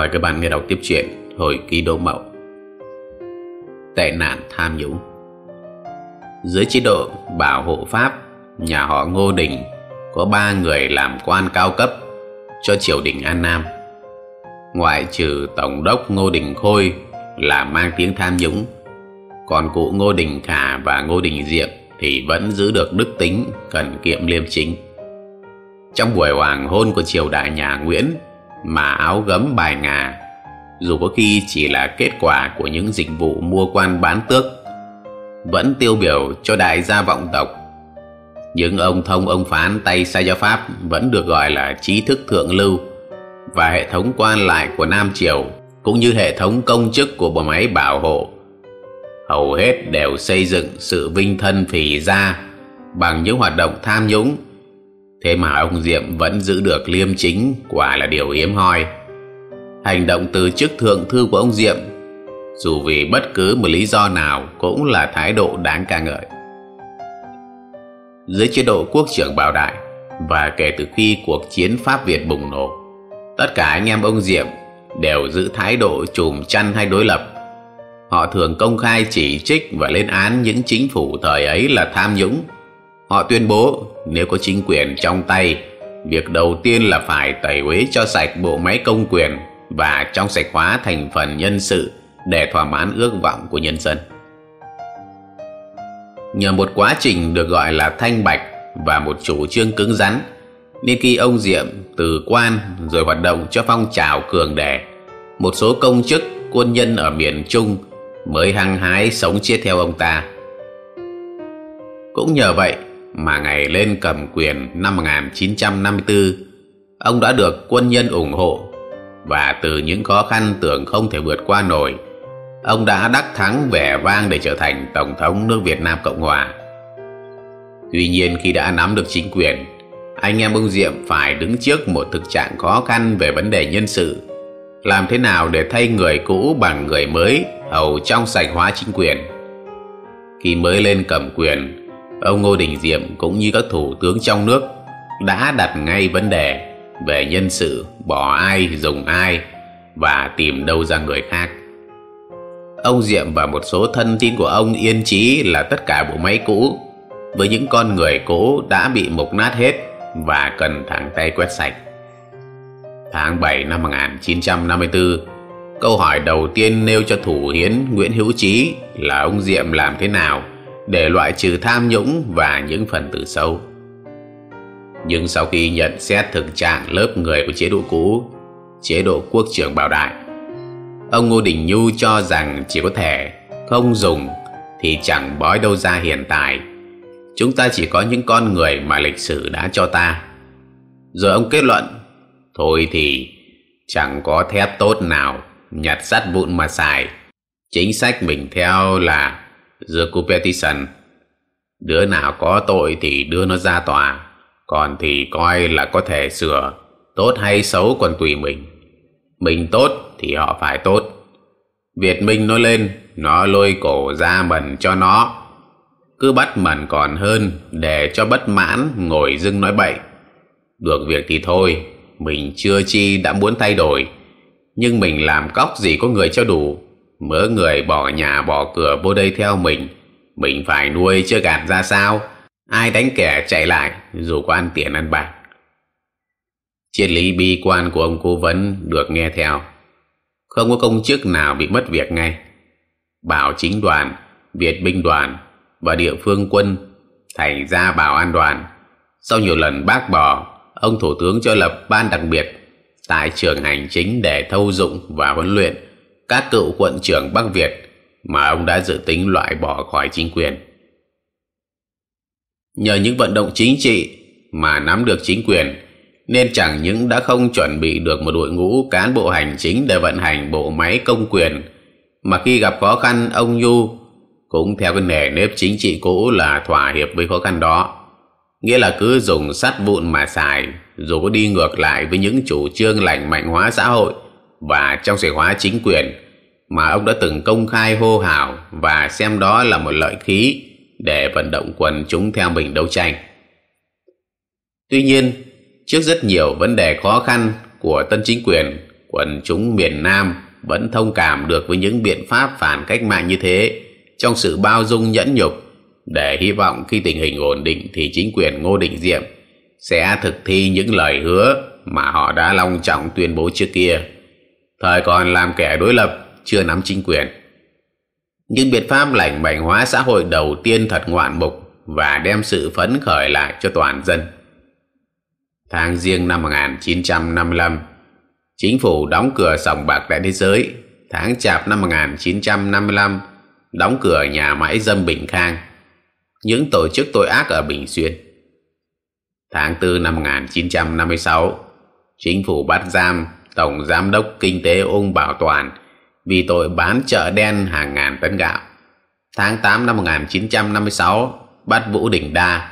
Mời các bạn nghe đọc tiếp chuyện Hồi ký đô mậu. Tệ nạn tham nhũng. Dưới chế độ bảo hộ Pháp, Nhà họ Ngô Đình Có ba người làm quan cao cấp Cho triều đình An Nam. Ngoại trừ Tổng đốc Ngô Đình Khôi Là mang tiếng tham nhũng, Còn cụ Ngô Đình Khả và Ngô Đình Diệm Thì vẫn giữ được đức tính Cần kiệm liêm chính. Trong buổi hoàng hôn của triều đại nhà Nguyễn mà áo gấm bài ngà. Dù có khi chỉ là kết quả của những dịch vụ mua quan bán tước, vẫn tiêu biểu cho đại gia vọng tộc. Những ông thông ông phán tay sai cho pháp vẫn được gọi là trí thức thượng lưu, và hệ thống quan lại của nam triều cũng như hệ thống công chức của bộ máy bảo hộ, hầu hết đều xây dựng sự vinh thân phì gia bằng những hoạt động tham nhũng Thế mà ông Diệm vẫn giữ được liêm chính quả là điều hiếm hoi. Hành động từ chức thượng thư của ông Diệm dù vì bất cứ một lý do nào cũng là thái độ đáng ca ngợi. Dưới chế độ quốc trưởng Bảo Đại và kể từ khi cuộc chiến Pháp Việt bùng nổ, tất cả anh em ông Diệm đều giữ thái độ chùm chăn hay đối lập. Họ thường công khai chỉ trích và lên án những chính phủ thời ấy là tham nhũng Họ tuyên bố nếu có chính quyền trong tay, việc đầu tiên là phải tẩy uế cho sạch bộ máy công quyền và trong sạch hóa thành phần nhân sự để thỏa mãn ước vọng của nhân dân. Nhờ một quá trình được gọi là thanh bạch và một chủ trương cứng rắn, nên khi ông Diệm từ quan rồi hoạt động cho phong trào cường đẻ, một số công chức quân nhân ở miền Trung mới hăng hái sống chết theo ông ta. Cũng nhờ vậy mà ngày lên cầm quyền năm 1954, ông đã được quân nhân ủng hộ và từ những khó khăn tưởng không thể vượt qua nổi, ông đã đắc thắng vẻ vang để trở thành Tổng thống nước Việt Nam Cộng Hòa. Tuy nhiên khi đã nắm được chính quyền, anh em ông Diệm phải đứng trước một thực trạng khó khăn về vấn đề nhân sự. Làm thế nào để thay người cũ bằng người mới hầu trong sạch hóa chính quyền? Khi mới lên cầm quyền, ông Ngô Đình Diệm cũng như các thủ tướng trong nước đã đặt ngay vấn đề về nhân sự bỏ ai dùng ai và tìm đâu ra người khác. Ông Diệm và một số thân tín của ông yên chí là tất cả bộ máy cũ với những con người cũ đã bị mục nát hết và cần thẳng tay quét sạch. Tháng 7 năm 1954, câu hỏi đầu tiên nêu cho thủ hiến Nguyễn Hữu Trí là ông Diệm làm thế nào để loại trừ tham nhũng và những phần tử xấu. Nhưng sau khi nhận xét thực trạng lớp người của chế độ cũ, chế độ quốc trưởng bảo đại, ông Ngô Đình Nhu cho rằng chỉ có thể không dùng thì chẳng bói đâu ra hiện tại. Chúng ta chỉ có những con người mà lịch sử đã cho ta. Rồi ông kết luận, thôi thì chẳng có thép tốt nào nhặt sắt vụn mà xài. Chính sách mình theo là The Competition Đứa nào có tội thì đưa nó ra tòa, Còn thì coi là có thể sửa Tốt hay xấu còn tùy mình. Mình tốt thì họ phải tốt. Việt Minh nói lên, Nó lôi cổ ra mần cho nó. Cứ bắt mần còn hơn, Để cho bất mãn, ngồi dưng nói bậy. Được việc thì thôi, Mình chưa chi đã muốn thay đổi. Nhưng mình làm cóc gì có người cho đủ mớ người bỏ nhà bỏ cửa vô đây theo mình. Mình phải nuôi chưa gạt ra sao? Ai đánh kẻ chạy lại, dù có ăn tiền ăn bạc. Triết lý bi quan của ông cố vấn được nghe theo. Không có công chức nào bị mất việc ngay. Bảo chính đoàn, việt binh đoàn và địa phương quân thành ra bảo an đoàn. Sau nhiều lần bác bỏ, ông thủ tướng cho lập ban đặc biệt tại trường hành chính để thâu dụng và huấn luyện các cựu quận trưởng Bắc Việt mà ông đã dự tính loại bỏ khỏi chính quyền. Nhờ những vận động chính trị mà nắm được chính quyền, nên chẳng những đã không chuẩn bị được một đội ngũ cán bộ hành chính để vận hành bộ máy công quyền, mà khi gặp khó khăn ông Nhu cũng theo cái nề nếp chính trị cũ là thỏa hiệp với khó khăn đó. Nghĩa là cứ dùng sắt vụn mà xài, dù có đi ngược lại với những chủ trương lành mạnh hóa xã hội, và trong sự hóa chính quyền mà ông đã từng công khai hô hào và xem đó là một lợi khí để vận động quần chúng theo mình đấu tranh. Tuy nhiên, trước rất nhiều vấn đề khó khăn của tân chính quyền quần chúng miền Nam vẫn thông cảm được với những biện pháp phản cách mạng như thế trong sự bao dung nhẫn nhục để hy vọng khi tình hình ổn định thì chính quyền Ngô Đình Diệm sẽ thực thi những lời hứa mà họ đã long trọng tuyên bố trước kia. Thời còn làm kẻ đối lập, chưa nắm chính quyền. Những biện pháp lành mạnh hóa xã hội đầu tiên thật ngoạn mục và đem sự phấn khởi lại cho toàn dân. Tháng riêng năm 1955, chính phủ đóng cửa sòng bạc đại thế giới. Tháng chạp năm 1955, đóng cửa nhà máy dâm Bình Khang. Những tổ chức tội ác ở Bình Xuyên. Tháng 4 năm 1956, chính phủ bắt giam Tổng Giám đốc Kinh tế Ung Bảo Toàn vì tội bán chợ đen hàng ngàn tấn gạo. Tháng 8 năm 1956, bắt Vũ Đình Đa,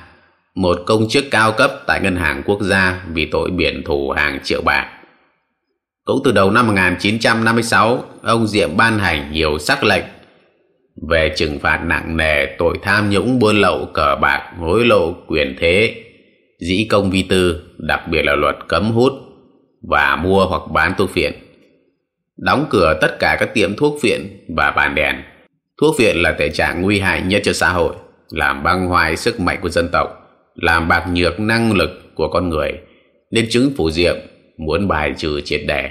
một công chức cao cấp tại Ngân hàng Quốc gia vì tội biển thủ hàng triệu bạc. Cũng từ đầu năm 1956, ông Diệm ban hành nhiều sắc lệnh về trừng phạt nặng nề tội tham nhũng buôn lậu cờ bạc hối lộ quyền thế dĩ công vi tư đặc biệt là luật cấm hút và mua hoặc bán thuốc phiện. Đóng cửa tất cả các tiệm thuốc phiện và bàn đèn. Thuốc phiện là tệ trạng nguy hại nhất cho xã hội, làm băng hoại sức mạnh của dân tộc, làm bạc nhược năng lực của con người, nên chứng phủ diệm, muốn bài trừ triệt đề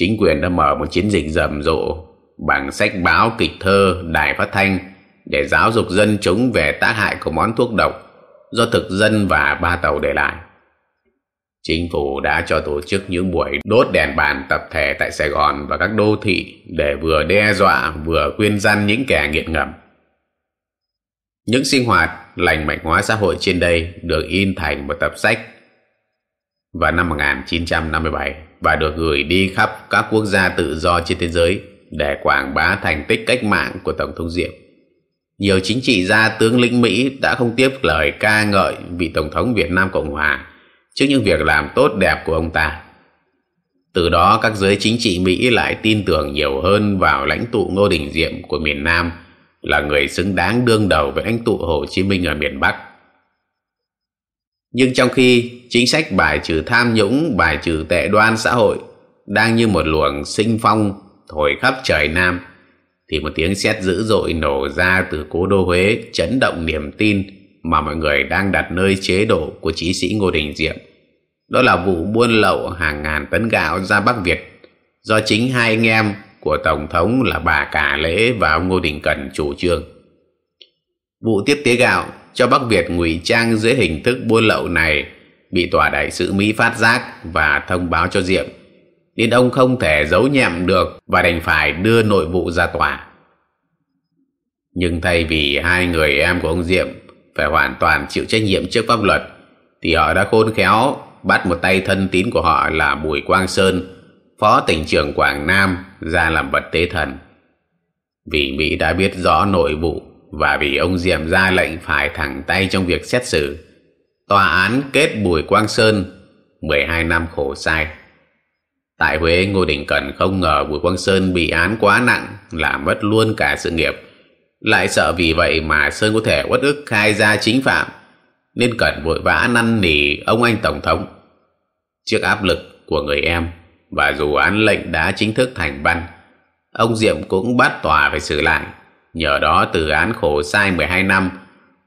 chính quyền đã mở một chiến dịch rầm rộ bằng sách báo kịch thơ đài phát thanh để giáo dục dân chúng về tác hại của món thuốc độc do thực dân và ba tàu để lại chính phủ đã cho tổ chức những buổi đốt đèn bàn tập thể tại Sài Gòn và các đô thị để vừa đe dọa, vừa khuyên răn những kẻ nghiện ngầm những sinh hoạt lành mạnh hóa xã hội trên đây được in thành một tập sách vào năm 1957 và được gửi đi khắp các quốc gia tự do trên thế giới để quảng bá thành tích cách mạng của Tổng thống Diệm. Nhiều chính trị gia tướng lĩnh Mỹ đã không tiếp lời ca ngợi vị Tổng thống Việt Nam Cộng Hòa trước những việc làm tốt đẹp của ông ta. Từ đó các giới chính trị Mỹ lại tin tưởng nhiều hơn vào lãnh tụ Ngô Đình Diệm của miền Nam là người xứng đáng đương đầu với lãnh tụ Hồ Chí Minh ở miền Bắc. Nhưng trong khi chính sách bài trừ tham nhũng, bài trừ tệ đoan xã hội đang như một luồng sinh phong thổi khắp trời Nam, thì một tiếng sét dữ dội nổ ra từ cố đô Huế chấn động niềm tin mà mọi người đang đặt nơi chế độ của chí sĩ Ngô Đình Diệm. Đó là vụ buôn lậu hàng ngàn tấn gạo ra Bắc Việt, do chính hai anh em của Tổng thống là bà Cả Lễ và ông Ngô Đình Cẩn chủ trương. Vụ tiếp tế gạo cho Bắc Việt ngụy trang dưới hình thức buôn lậu này bị tòa đại sứ Mỹ phát giác và thông báo cho Diệm, nên ông không thể giấu nhẹm được và đành phải đưa nội vụ ra tòa. Nhưng thay vì hai người em của ông Diệm phải hoàn toàn chịu trách nhiệm trước pháp luật thì họ đã khôn khéo bắt một tay thân tín của họ là Bùi Quang Sơn phó tỉnh trưởng Quảng Nam ra làm vật tế thần. Vì Mỹ đã biết rõ nội vụ và vì ông Diệm ra lệnh phải thẳng tay trong việc xét xử, tòa án kết Bùi Quang Sơn 12 năm khổ sai. Tại Huế, Ngô Đình Cẩn không ngờ Bùi Quang Sơn bị án quá nặng, làm mất luôn cả sự nghiệp. Lại sợ vì vậy mà Sơn có thể uất ức khai ra chính phạm, nên Cẩn vội vã năn nỉ ông anh Tổng thống. Trước áp lực của người em, và dù án lệnh đã chính thức thành văn, ông Diệm cũng bắt tòa phải xử lại. Nhờ đó từ án khổ sai 12 năm,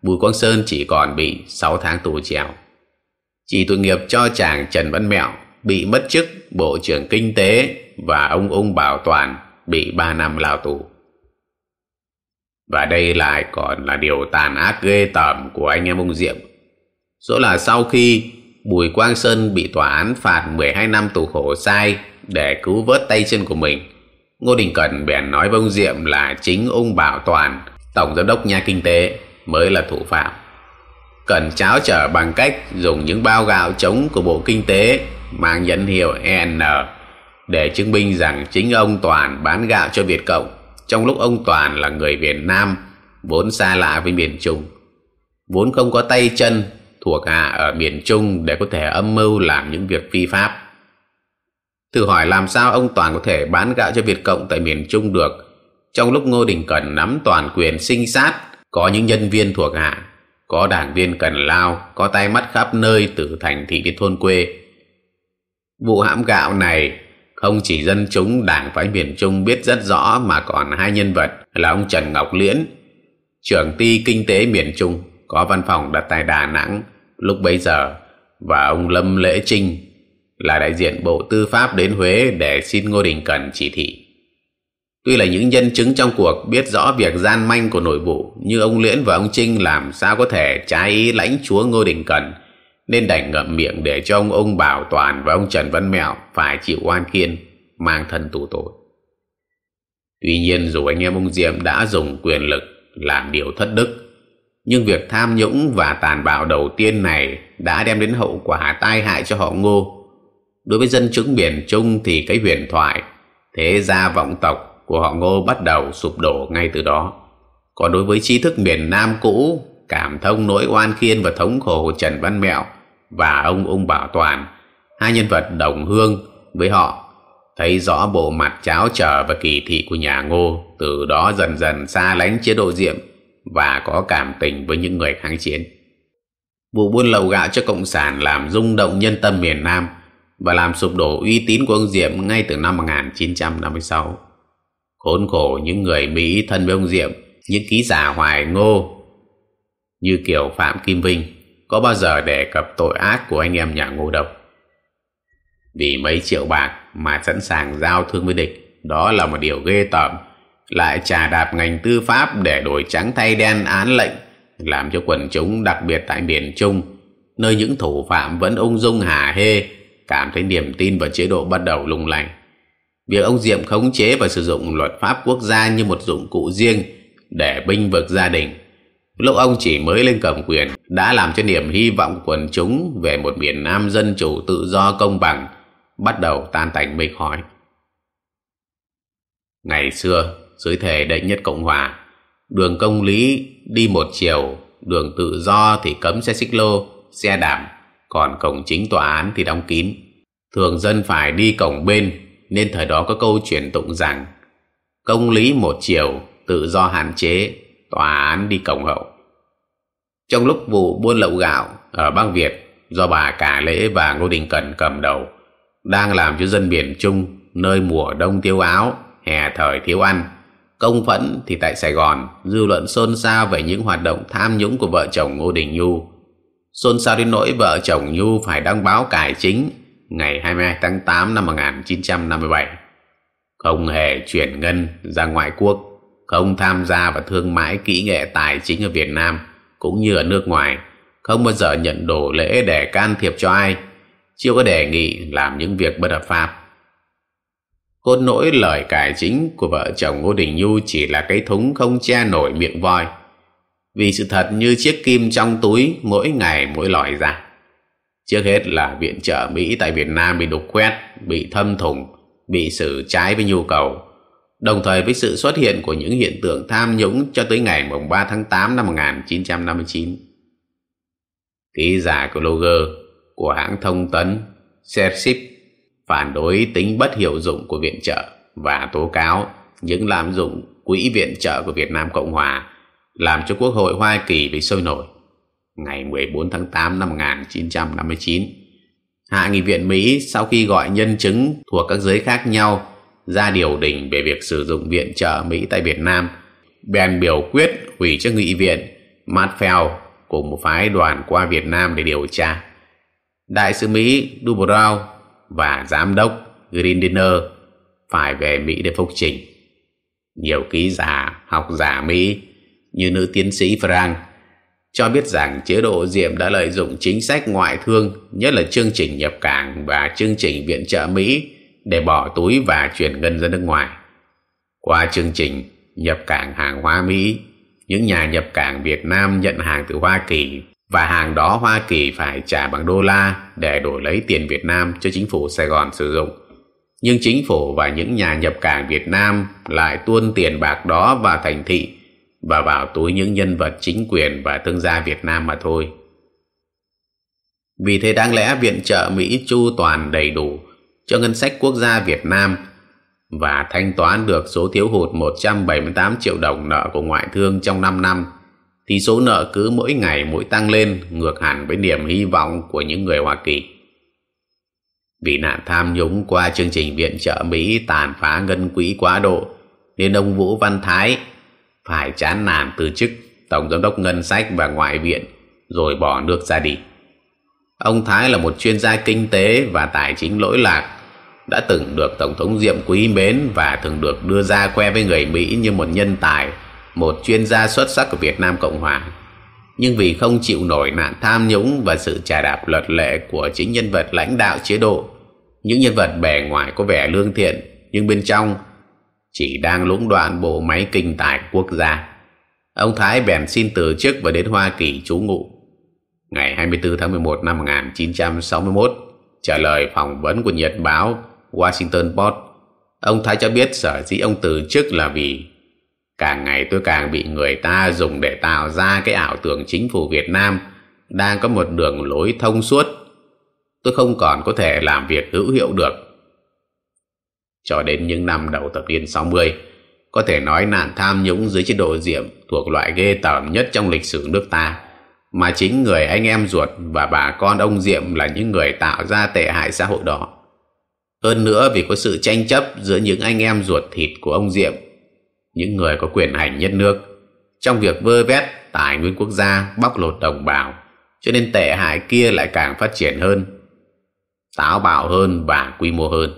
Bùi Quang Sơn chỉ còn bị 6 tháng tù treo. Chỉ tội nghiệp cho chàng Trần Văn Mẹo bị mất chức Bộ trưởng Kinh tế và ông Ung Bảo Toàn bị 3 năm lao tù. Và đây lại còn là điều tàn ác ghê tởm của anh em ông Diệm. Số là sau khi Bùi Quang Sơn bị tòa án phạt 12 năm tù khổ sai để cứu vớt tay chân của mình, Ngô Đình Cần bèn nói với ông Diệm là chính ông Bảo Toàn, Tổng Giám đốc nhà kinh tế, mới là thủ phạm. Cần cháo trở bằng cách dùng những bao gạo trống của Bộ Kinh tế mang nhãn hiệu EN để chứng minh rằng chính ông Toàn bán gạo cho Việt Cộng trong lúc ông Toàn là người miền Nam, vốn xa lạ với miền Trung, vốn không có tay chân thuộc hạ ở miền Trung để có thể âm mưu làm những việc phi pháp. Thử hỏi làm sao ông Toàn có thể bán gạo cho Việt Cộng tại miền Trung được. Trong lúc Ngô Đình Cẩn nắm toàn quyền sinh sát, có những nhân viên thuộc hạ, có đảng viên cần lao, có tay mắt khắp nơi từ thành thị đến thôn quê. Vụ hãm gạo này không chỉ dân chúng đảng phái miền Trung biết rất rõ mà còn hai nhân vật là ông Trần Ngọc Liễn, trưởng ty kinh tế miền Trung, có văn phòng đặt tại Đà Nẵng lúc bấy giờ, và ông Lâm Lễ Trinh là đại diện Bộ Tư pháp đến Huế để xin Ngô Đình Cẩn chỉ thị. Tuy là những nhân chứng trong cuộc biết rõ việc gian manh của nội vụ, như ông Liễn và ông Trinh làm sao có thể trái ý lãnh chúa Ngô Đình Cẩn, nên đành ngậm miệng để cho ông ông Bảo Toàn và ông Trần Văn Mẹo phải chịu oan khiên, mang thân tù tội. Tuy nhiên dù anh em ông Diệm đã dùng quyền lực làm điều thất đức, nhưng việc tham nhũng và tàn bạo đầu tiên này đã đem đến hậu quả tai hại cho họ Ngô. Đối với dân chúng miền Trung thì cái huyền thoại thế gia vọng tộc của họ Ngô bắt đầu sụp đổ ngay từ đó. Còn đối với trí thức miền Nam cũ, cảm thông nỗi oan khiên và thống khổ của Trần Văn Mẹo và ông Ung Bảo Toàn, hai nhân vật đồng hương với họ, thấy rõ bộ mặt cháo trở và kỳ thị của nhà Ngô, từ đó dần dần xa lánh chế độ Diệm và có cảm tình với những người kháng chiến. Vụ buôn lậu gạo cho Cộng sản làm rung động nhân tâm miền Nam và làm sụp đổ uy tín của ông Diệm ngay từ năm 1956. Khốn khổ những người Mỹ thân với ông Diệm, những ký giả hoài ngô như kiểu Phạm Kim Vinh có bao giờ đề cập tội ác của anh em nhà ngô độc. Vì mấy triệu bạc mà sẵn sàng giao thương với địch, đó là một điều ghê tởm lại trà đạp ngành tư pháp để đổi trắng thay đen án lệnh làm cho quần chúng đặc biệt tại miền Trung nơi những thủ phạm vẫn ung dung hà hê cảm thấy niềm tin vào chế độ bắt đầu lung lay việc ông Diệm khống chế và sử dụng luật pháp quốc gia như một dụng cụ riêng để binh vực gia đình lúc ông chỉ mới lên cầm quyền đã làm cho niềm hy vọng quần chúng về một miền Nam dân chủ tự do công bằng bắt đầu tan tành mệt hỏi ngày xưa dưới thể đệ nhất Cộng Hòa. Đường công lý đi một chiều, đường tự do thì cấm xe xích lô, xe đạp, còn cổng chính tòa án thì đóng kín. Thường dân phải đi cổng bên, nên thời đó có câu truyền tụng rằng công lý một chiều, tự do hạn chế, tòa án đi cổng hậu. Trong lúc vụ buôn lậu gạo ở bang Việt do bà Cả Lễ và Ngô Đình Cần cầm đầu đang làm cho dân miền Trung nơi mùa đông thiếu áo, hè thời thiếu ăn Công phẫn thì tại Sài Gòn, dư luận xôn xao về những hoạt động tham nhũng của vợ chồng Ngô Đình Nhu. Xôn xao đến nỗi vợ chồng Nhu phải đăng báo cải chính ngày 22 tháng 8 năm 1957. Không hề chuyển ngân ra ngoại quốc, không tham gia vào thương mại kỹ nghệ tài chính ở Việt Nam cũng như ở nước ngoài, không bao giờ nhận đồ lễ để can thiệp cho ai, chưa có đề nghị làm những việc bất hợp pháp Cốt nỗi lời cải chính của vợ chồng Ngô Đình Nhu chỉ là cái thúng không che nổi miệng voi. Vì sự thật như chiếc kim trong túi mỗi ngày mỗi lòi ra. Trước hết là viện trợ Mỹ tại Việt Nam bị đục quét, bị thâm thủng, bị xử trái với nhu cầu. Đồng thời với sự xuất hiện của những hiện tượng tham nhũng cho tới ngày 3 tháng 8 năm 1959. Ký giả của Loger của hãng thông tấn Sership phản đối tính bất hiệu dụng của viện trợ và tố cáo những lạm dụng quỹ viện trợ của Việt Nam Cộng Hòa làm cho Quốc hội Hoa Kỳ bị sôi nổi. Ngày 14 tháng 8 năm 1959, Hạ nghị viện Mỹ sau khi gọi nhân chứng thuộc các giới khác nhau ra điều đình về việc sử dụng viện trợ Mỹ tại Việt Nam, bèn biểu quyết hủy chức nghị viện Matfeld cùng một phái đoàn qua Việt Nam để điều tra. Đại sứ Mỹ Dubrow và giám đốc Grindiner phải về Mỹ để phục trình. Nhiều ký giả, học giả Mỹ như nữ tiến sĩ Frank cho biết rằng chế độ Diệm đã lợi dụng chính sách ngoại thương, nhất là chương trình nhập cảng và chương trình viện trợ Mỹ để bỏ túi và chuyển ngân ra nước ngoài. Qua chương trình nhập cảng hàng hóa Mỹ, những nhà nhập cảng Việt Nam nhận hàng từ Hoa Kỳ và hàng đó Hoa Kỳ phải trả bằng đô la để đổi lấy tiền Việt Nam cho chính phủ Sài Gòn sử dụng. Nhưng chính phủ và những nhà nhập cảng Việt Nam lại tuôn tiền bạc đó vào thành thị và vào túi những nhân vật chính quyền và thương gia Việt Nam mà thôi. Vì thế đáng lẽ viện trợ Mỹ chu toàn đầy đủ cho ngân sách quốc gia Việt Nam và thanh toán được số thiếu hụt 178 triệu đồng nợ của ngoại thương trong 5 năm thì số nợ cứ mỗi ngày mỗi tăng lên ngược hẳn với niềm hy vọng của những người Hoa Kỳ. Vì nạn tham nhũng qua chương trình viện trợ Mỹ tàn phá ngân quỹ quá độ, nên ông Vũ Văn Thái phải chán nản từ chức Tổng Giám đốc Ngân sách và Ngoại viện rồi bỏ nước ra đi. Ông Thái là một chuyên gia kinh tế và tài chính lỗi lạc, đã từng được Tổng thống Diệm quý mến và thường được đưa ra khoe với người Mỹ như một nhân tài, một chuyên gia xuất sắc của Việt Nam Cộng Hòa. Nhưng vì không chịu nổi nạn tham nhũng và sự trà đạp luật lệ của chính nhân vật lãnh đạo chế độ, những nhân vật bề ngoài có vẻ lương thiện nhưng bên trong chỉ đang lũng đoạn bộ máy kinh tài quốc gia. Ông Thái bèn xin từ chức và đến Hoa Kỳ trú ngụ. Ngày 24 tháng 11 năm 1961, trả lời phỏng vấn của Nhật báo Washington Post, ông Thái cho biết sở dĩ ông từ chức là vì càng ngày tôi càng bị người ta dùng để tạo ra cái ảo tưởng chính phủ Việt Nam đang có một đường lối thông suốt. Tôi không còn có thể làm việc hữu hiệu được. Cho đến những năm đầu thập niên 60, có thể nói nạn tham nhũng dưới chế độ diệm thuộc loại ghê tởm nhất trong lịch sử nước ta mà chính người anh em ruột và bà con ông Diệm là những người tạo ra tệ hại xã hội đó. Hơn nữa vì có sự tranh chấp giữa những anh em ruột thịt của ông Diệm, những người có quyền hành nhất nước, trong việc vơ vét tài nguyên quốc gia bóc lột đồng bào, cho nên tệ hại kia lại càng phát triển hơn, táo bạo hơn và quy mô hơn.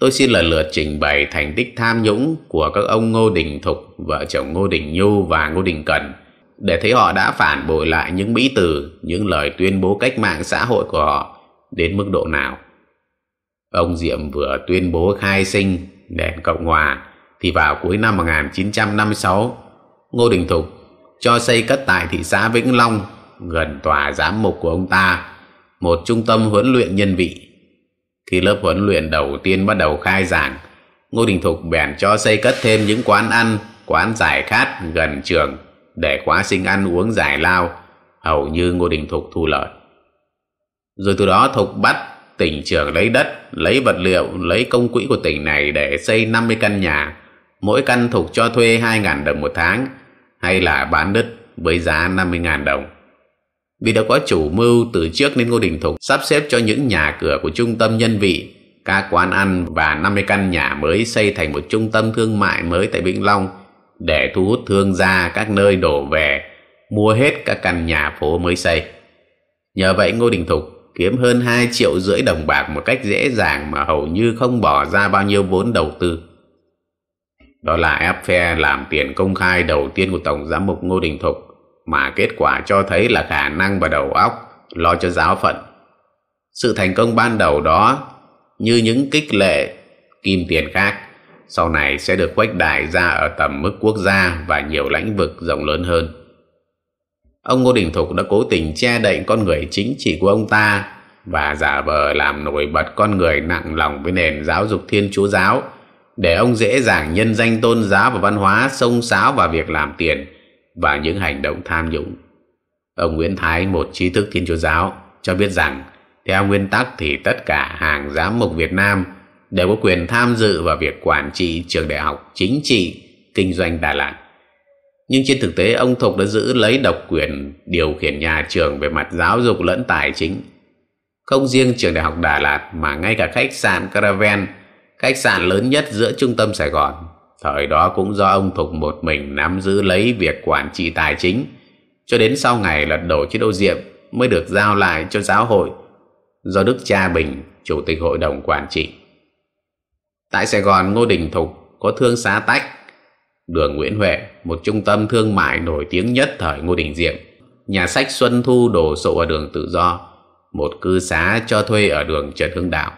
Tôi xin lần lượt trình bày thành tích tham nhũng của các ông Ngô Đình Thục, vợ chồng Ngô Đình Nhu và Ngô Đình Cần để thấy họ đã phản bội lại những mỹ từ, những lời tuyên bố cách mạng xã hội của họ đến mức độ nào. Ông Diệm vừa tuyên bố khai sinh nền Cộng Hòa thì vào cuối năm 1956, Ngô Đình Thục cho xây cất tại thị xã Vĩnh Long gần tòa giám mục của ông ta một trung tâm huấn luyện nhân vị. Khi lớp huấn luyện đầu tiên bắt đầu khai giảng, Ngô Đình Thục bèn cho xây cất thêm những quán ăn, quán giải khát gần trường để quá sinh ăn uống giải lao, hầu như Ngô Đình Thục thu lợi. Rồi từ đó Thục bắt tỉnh trưởng lấy đất, lấy vật liệu, lấy công quỹ của tỉnh này để xây 50 căn nhà, mỗi căn Thục cho thuê 2.000 đồng một tháng, hay là bán đất với giá 50.000 đồng. Vì đã có chủ mưu từ trước nên Ngô Đình Thục sắp xếp cho những nhà cửa của trung tâm nhân vị, các quán ăn và 50 căn nhà mới xây thành một trung tâm thương mại mới tại Vĩnh Long để thu hút thương gia các nơi đổ về, mua hết các căn nhà phố mới xây. Nhờ vậy Ngô Đình Thục kiếm hơn 2 triệu rưỡi đồng bạc một cách dễ dàng mà hầu như không bỏ ra bao nhiêu vốn đầu tư. Đó là ép phe làm tiền công khai đầu tiên của Tổng Giám mục Ngô Đình Thục, mà kết quả cho thấy là khả năng và đầu óc lo cho giáo phận. Sự thành công ban đầu đó, như những kích lệ, kim tiền khác sau này sẽ được khuếch đại ra ở tầm mức quốc gia và nhiều lĩnh vực rộng lớn hơn. Ông Ngô Đình Thục đã cố tình che đậy con người chính trị của ông ta và giả vờ làm nổi bật con người nặng lòng với nền giáo dục thiên chúa giáo để ông dễ dàng nhân danh tôn giáo và văn hóa xông xáo vào việc làm tiền và những hành động tham nhũng. Ông Nguyễn Thái, một trí thức thiên chúa giáo, cho biết rằng theo nguyên tắc thì tất cả hàng giám mục Việt Nam đều có quyền tham dự vào việc quản trị trường đại học chính trị kinh doanh Đà Lạt. Nhưng trên thực tế ông Thục đã giữ lấy độc quyền điều khiển nhà trường về mặt giáo dục lẫn tài chính. Không riêng trường đại học Đà Lạt mà ngay cả khách sạn Caravan, khách sạn lớn nhất giữa trung tâm Sài Gòn, thời đó cũng do ông Thục một mình nắm giữ lấy việc quản trị tài chính, cho đến sau ngày lật đổ chế độ Diệm mới được giao lại cho giáo hội do Đức Cha Bình, Chủ tịch Hội đồng Quản trị. Tại Sài Gòn, Ngô Đình Thục có thương xá tách, đường Nguyễn Huệ, một trung tâm thương mại nổi tiếng nhất thời Ngô Đình Diệm, nhà sách Xuân Thu đổ sộ ở đường Tự Do, một cư xá cho thuê ở đường Trần Hưng Đạo.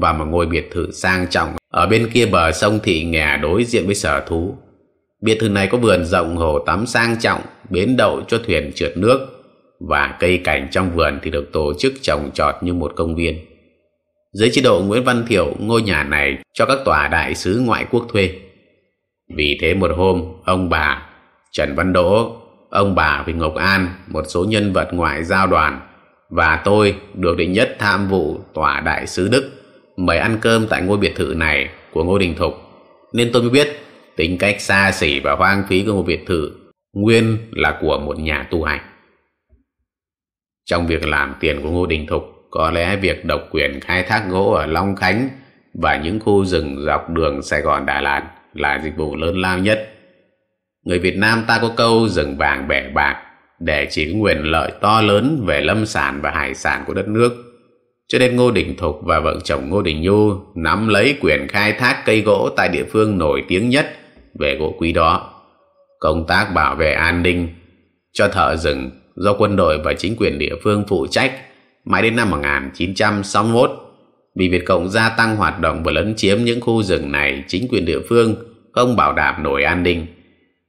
Và một ngôi biệt thự sang trọng ở bên kia bờ sông Thị Nghè đối diện với sở thú. Biệt thự này có vườn rộng hồ tắm sang trọng, bến đậu cho thuyền trượt nước, và cây cảnh trong vườn thì được tổ chức trồng trọt như một công viên. Dưới chế độ Nguyễn Văn Thiệu, ngôi nhà này cho các tòa đại sứ ngoại quốc thuê. Vì thế một hôm, ông bà Trần Văn Đỗ, ông bà Huỳnh Ngọc An, một số nhân vật ngoại giao đoàn và tôi được định nhất tham vụ tòa đại sứ Đức mời ăn cơm tại ngôi biệt thự này của Ngô Đình Thục. Nên tôi mới biết tính cách xa xỉ và hoang phí của ngôi biệt thự nguyên là của một nhà tu hành. Trong việc làm tiền của Ngô Đình Thục, có lẽ việc độc quyền khai thác gỗ ở Long Khánh và những khu rừng dọc đường Sài Gòn Đà Lạt là dịch vụ lớn lao nhất. Người Việt Nam ta có câu rừng vàng bẻ bạc để chỉ quyền lợi to lớn về lâm sản và hải sản của đất nước. Cho nên Ngô Đình Thục và vợ chồng Ngô Đình Nhu nắm lấy quyền khai thác cây gỗ tại địa phương nổi tiếng nhất về gỗ quý đó. Công tác bảo vệ an ninh cho thợ rừng do quân đội và chính quyền địa phương phụ trách mãi đến năm 1961 vì Việt Cộng gia tăng hoạt động và lấn chiếm những khu rừng này chính quyền địa phương không bảo đảm nổi an ninh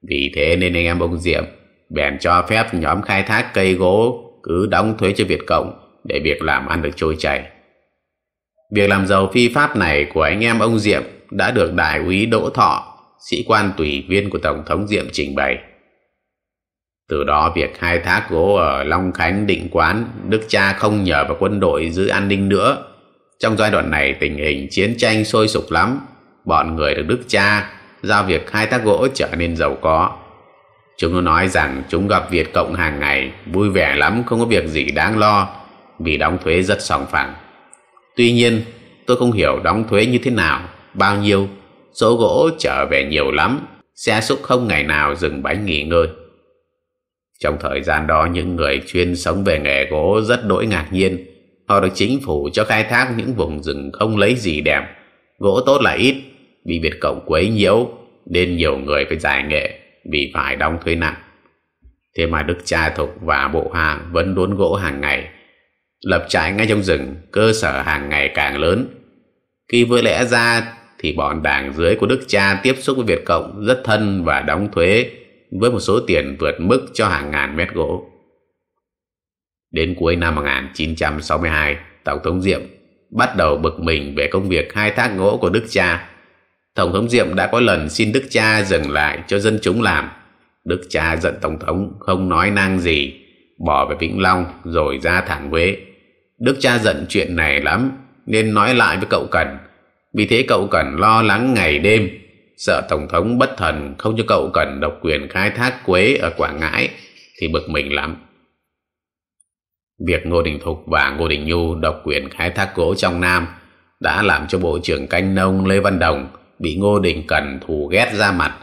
vì thế nên anh em ông Diệm bèn cho phép nhóm khai thác cây gỗ cứ đóng thuế cho Việt Cộng để việc làm ăn được trôi chảy. Việc làm giàu phi pháp này của anh em ông Diệm đã được đại úy Đỗ Thọ, sĩ quan tùy viên của Tổng thống Diệm trình bày. Từ đó việc khai thác gỗ ở Long Khánh định quán Đức cha không nhờ vào quân đội giữ an ninh nữa. Trong giai đoạn này tình hình chiến tranh sôi sục lắm. Bọn người được Đức cha giao việc khai thác gỗ trở nên giàu có. Chúng nó nói rằng chúng gặp Việt Cộng hàng ngày vui vẻ lắm không có việc gì đáng lo vì đóng thuế rất sòng phẳng. Tuy nhiên tôi không hiểu đóng thuế như thế nào, bao nhiêu, số gỗ trở về nhiều lắm, xe xúc không ngày nào dừng bánh nghỉ ngơi. Trong thời gian đó những người chuyên sống về nghề gỗ rất đỗi ngạc nhiên. Họ được chính phủ cho khai thác những vùng rừng không lấy gì đẹp. Gỗ tốt là ít, vì Việt Cộng quấy nhiễu nên nhiều người phải giải nghệ vì phải đóng thuế nặng. Thế mà Đức Cha Thục và Bộ hạ vẫn đốn gỗ hàng ngày. Lập trại ngay trong rừng, cơ sở hàng ngày càng lớn. Khi vừa lẽ ra thì bọn đảng dưới của Đức Cha tiếp xúc với Việt Cộng rất thân và đóng thuế với một số tiền vượt mức cho hàng ngàn mét gỗ. Đến cuối năm 1962, Tổng thống Diệm bắt đầu bực mình về công việc khai thác gỗ của Đức Cha. Tổng thống Diệm đã có lần xin Đức Cha dừng lại cho dân chúng làm. Đức Cha giận Tổng thống không nói năng gì, bỏ về Vĩnh Long rồi ra thẳng Huế. Đức Cha giận chuyện này lắm nên nói lại với cậu Cần. Vì thế cậu Cần lo lắng ngày đêm sợ Tổng thống bất thần không cho cậu cần độc quyền khai thác quế ở Quảng Ngãi thì bực mình lắm. Việc Ngô Đình Thục và Ngô Đình Nhu độc quyền khai thác gỗ trong Nam đã làm cho Bộ trưởng Canh Nông Lê Văn Đồng bị Ngô Đình Cần thù ghét ra mặt,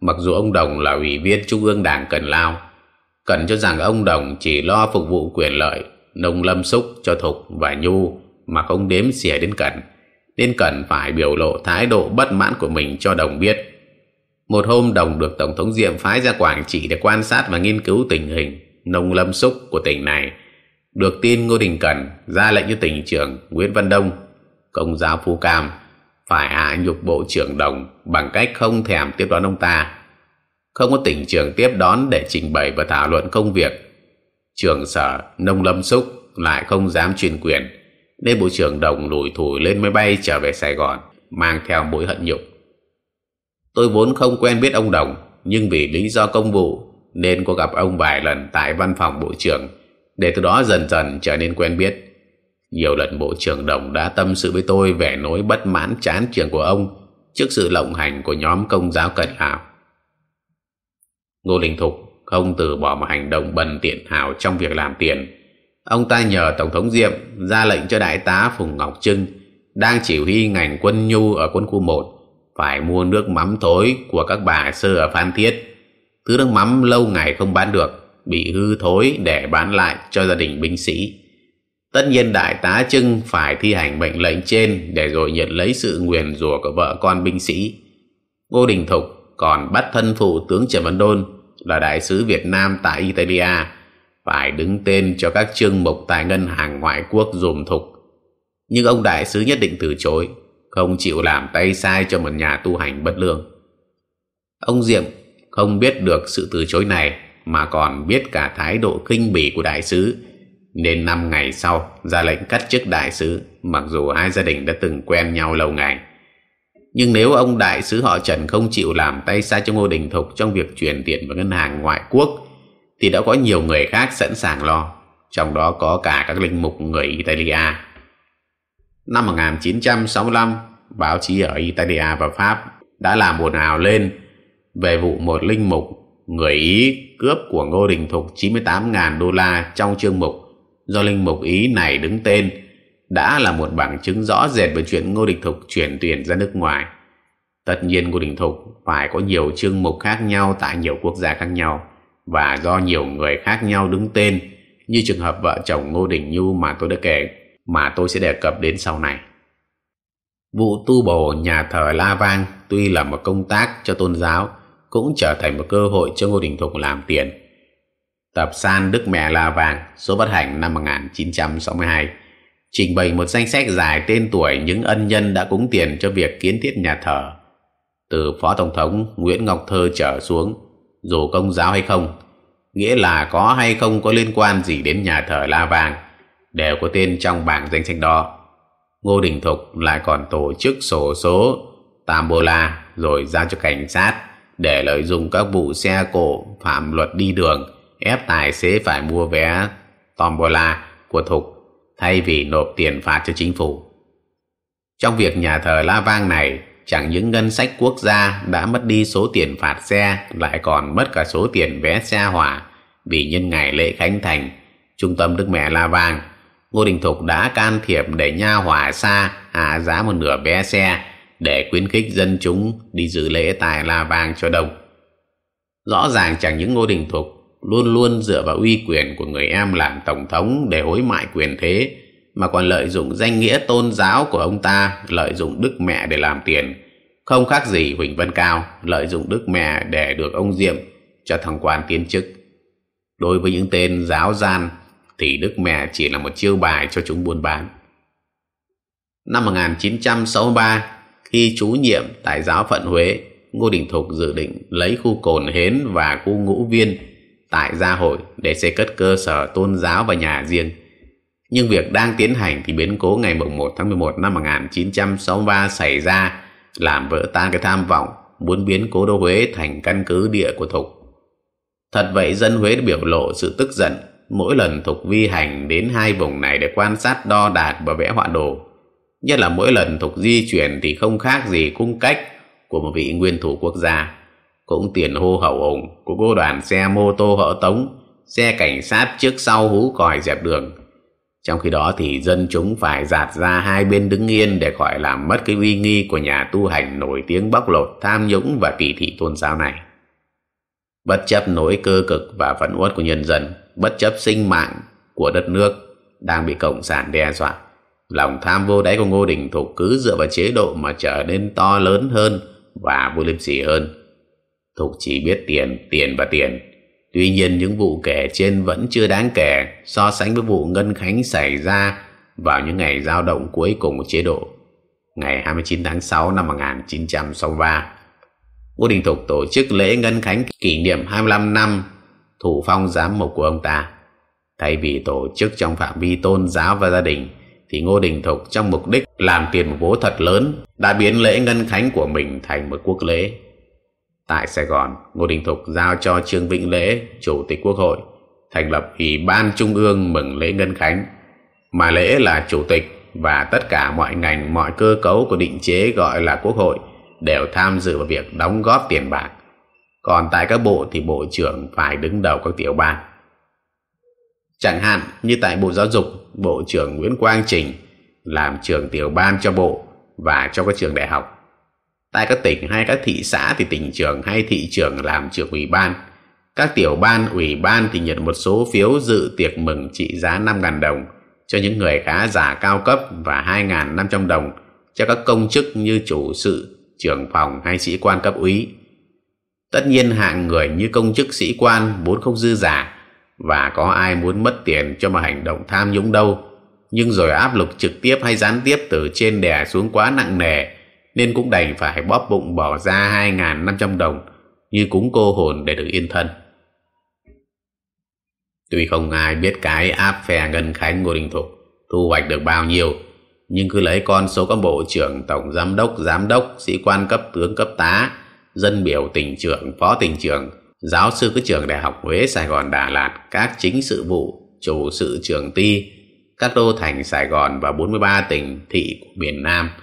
mặc dù ông Đồng là ủy viên Trung ương Đảng Cần Lao. Cần cho rằng ông Đồng chỉ lo phục vụ quyền lợi, nông lâm xúc cho Thục và Nhu mà không đếm xỉa đến Cần nên cần phải biểu lộ thái độ bất mãn của mình cho Đồng biết. Một hôm Đồng được Tổng thống Diệm phái ra Quảng Trị để quan sát và nghiên cứu tình hình nông lâm xúc của tỉnh này. Được tin Ngô Đình Cẩn ra lệnh cho tỉnh trưởng Nguyễn Văn Đông, công giáo Phú Cam, phải hạ nhục Bộ trưởng Đồng bằng cách không thèm tiếp đón ông ta. Không có tỉnh trưởng tiếp đón để trình bày và thảo luận công việc. Trưởng sở nông lâm xúc lại không dám truyền quyền nên bộ trưởng đồng lủi thủi lên máy bay trở về Sài Gòn, mang theo mối hận nhục. Tôi vốn không quen biết ông đồng, nhưng vì lý do công vụ nên có gặp ông vài lần tại văn phòng bộ trưởng, để từ đó dần dần trở nên quen biết. Nhiều lần bộ trưởng đồng đã tâm sự với tôi về nỗi bất mãn chán trường của ông trước sự lộng hành của nhóm công giáo cận hào ngô đình thục không từ bỏ một hành động bần tiện hào trong việc làm tiền ông ta nhờ Tổng thống Diệm ra lệnh cho Đại tá Phùng Ngọc Trưng đang chỉ huy ngành quân nhu ở quân khu 1 phải mua nước mắm thối của các bà sơ ở Phan Thiết. Thứ nước mắm lâu ngày không bán được, bị hư thối để bán lại cho gia đình binh sĩ. Tất nhiên đại tá Trưng phải thi hành mệnh lệnh trên để rồi nhận lấy sự nguyền rủa của vợ con binh sĩ. Ngô Đình Thục còn bắt thân phụ tướng Trần Văn Đôn là đại sứ Việt Nam tại Italia phải đứng tên cho các chương mục tại ngân hàng ngoại quốc dùm thục. Nhưng ông đại sứ nhất định từ chối, không chịu làm tay sai cho một nhà tu hành bất lương. Ông Diệm không biết được sự từ chối này mà còn biết cả thái độ khinh bỉ của đại sứ nên năm ngày sau ra lệnh cắt chức đại sứ mặc dù hai gia đình đã từng quen nhau lâu ngày. Nhưng nếu ông đại sứ họ Trần không chịu làm tay sai cho Ngô Đình Thục trong việc chuyển tiền vào ngân hàng ngoại quốc thì đã có nhiều người khác sẵn sàng lo, trong đó có cả các linh mục người Italia. Năm 1965, báo chí ở Italia và Pháp đã làm ồn ào lên về vụ một linh mục người Ý cướp của Ngô Đình Thục 98.000 đô la trong chương mục do linh mục ý này đứng tên đã là một bằng chứng rõ rệt về chuyện Ngô Đình Thục chuyển tuyển ra nước ngoài. Tất nhiên Ngô Đình Thục phải có nhiều chương mục khác nhau tại nhiều quốc gia khác nhau và do nhiều người khác nhau đứng tên như trường hợp vợ chồng Ngô Đình Nhu mà tôi đã kể mà tôi sẽ đề cập đến sau này. Vụ tu bổ nhà thờ La Vang tuy là một công tác cho tôn giáo cũng trở thành một cơ hội cho Ngô Đình Thục làm tiền. Tập san Đức Mẹ La Vàng số phát hành năm 1962 trình bày một danh sách dài tên tuổi những ân nhân đã cúng tiền cho việc kiến thiết nhà thờ. Từ Phó Tổng thống Nguyễn Ngọc Thơ trở xuống, dù công giáo hay không, nghĩa là có hay không có liên quan gì đến nhà thờ La Vàng, đều có tên trong bảng danh sách đó. Ngô Đình Thục lại còn tổ chức sổ số Tambola rồi giao cho cảnh sát để lợi dụng các vụ xe cộ phạm luật đi đường ép tài xế phải mua vé Tombola của Thục thay vì nộp tiền phạt cho chính phủ. Trong việc nhà thờ La Vang này, chẳng những ngân sách quốc gia đã mất đi số tiền phạt xe, lại còn mất cả số tiền vé xe hỏa vì nhân ngày lễ khánh thành trung tâm Đức Mẹ La Vang. Ngô Đình Thục đã can thiệp để nha hỏa xa hạ giá một nửa vé xe để khuyến khích dân chúng đi dự lễ tại La Vang cho đông. Rõ ràng chẳng những Ngô Đình Thục luôn luôn dựa vào uy quyền của người em làm tổng thống để hối mại quyền thế mà còn lợi dụng danh nghĩa tôn giáo của ông ta, lợi dụng đức mẹ để làm tiền. Không khác gì huỳnh văn cao, lợi dụng đức mẹ để được ông diệm cho thằng quan tiến chức. Đối với những tên giáo gian, thì đức mẹ chỉ là một chiêu bài cho chúng buôn bán. Năm 1963 khi chú nhiệm tại giáo phận Huế, Ngô Đình Thục dự định lấy khu Cồn Hến và khu Ngũ Viên tại gia hội để xây cất cơ sở tôn giáo và nhà riêng. Nhưng việc đang tiến hành thì biến cố ngày 1 tháng 11 năm 1963 xảy ra, làm vỡ tan cái tham vọng, muốn biến cố đô Huế thành căn cứ địa của Thục. Thật vậy, dân Huế biểu lộ sự tức giận mỗi lần Thục vi hành đến hai vùng này để quan sát đo đạc và vẽ họa đồ. Nhất là mỗi lần Thục di chuyển thì không khác gì cung cách của một vị nguyên thủ quốc gia, cũng tiền hô hậu ủng của cô đoàn xe mô tô hỡ tống, xe cảnh sát trước sau hú còi dẹp đường trong khi đó thì dân chúng phải giạt ra hai bên đứng yên để khỏi làm mất cái uy nghi của nhà tu hành nổi tiếng bóc lột tham nhũng và kỳ thị tôn giáo này bất chấp nỗi cơ cực và phẫn uất của nhân dân bất chấp sinh mạng của đất nước đang bị cộng sản đe dọa lòng tham vô đáy của ngô đình thục cứ dựa vào chế độ mà trở nên to lớn hơn và vô liêm sỉ hơn Thục chỉ biết tiền, tiền và tiền. Tuy nhiên những vụ kể trên vẫn chưa đáng kể so sánh với vụ Ngân Khánh xảy ra vào những ngày giao động cuối cùng của chế độ. Ngày 29 tháng 6 năm 1963, Ngô Đình Thục tổ chức lễ Ngân Khánh kỷ niệm 25 năm thủ phong giám mục của ông ta. Thay vì tổ chức trong phạm vi tôn giáo và gia đình, thì Ngô Đình Thục trong mục đích làm tiền một bố thật lớn đã biến lễ Ngân Khánh của mình thành một quốc lễ. Tại Sài Gòn, Ngô Đình Thục giao cho Trương Vĩnh Lễ, Chủ tịch Quốc hội, thành lập Ủy ban Trung ương mừng lễ Ngân Khánh. Mà lễ là Chủ tịch và tất cả mọi ngành, mọi cơ cấu của định chế gọi là Quốc hội đều tham dự vào việc đóng góp tiền bạc. Còn tại các bộ thì Bộ trưởng phải đứng đầu các tiểu ban. Chẳng hạn như tại Bộ Giáo dục, Bộ trưởng Nguyễn Quang Trình làm trưởng tiểu ban cho Bộ và cho các trường đại học Tại các tỉnh hay các thị xã thì tỉnh trưởng hay thị trưởng làm trưởng ủy ban. Các tiểu ban, ủy ban thì nhận một số phiếu dự tiệc mừng trị giá 5.000 đồng cho những người khá giả cao cấp và 2.500 đồng cho các công chức như chủ sự, trưởng phòng hay sĩ quan cấp úy. Tất nhiên hạng người như công chức sĩ quan vốn không dư giả và có ai muốn mất tiền cho mà hành động tham nhũng đâu. Nhưng rồi áp lực trực tiếp hay gián tiếp từ trên đè xuống quá nặng nề nên cũng đành phải bóp bụng bỏ ra 2.500 đồng như cúng cô hồn để được yên thân. Tuy không ai biết cái áp phè Ngân Khánh Ngô Đình Thục thu hoạch được bao nhiêu, nhưng cứ lấy con số các bộ trưởng, tổng giám đốc, giám đốc, sĩ quan cấp tướng cấp tá, dân biểu tỉnh trưởng, phó tỉnh trưởng, giáo sư các trường đại học Huế, Sài Gòn, Đà Lạt, các chính sự vụ, chủ sự trường ty, các đô thành Sài Gòn và 43 tỉnh thị của miền Nam –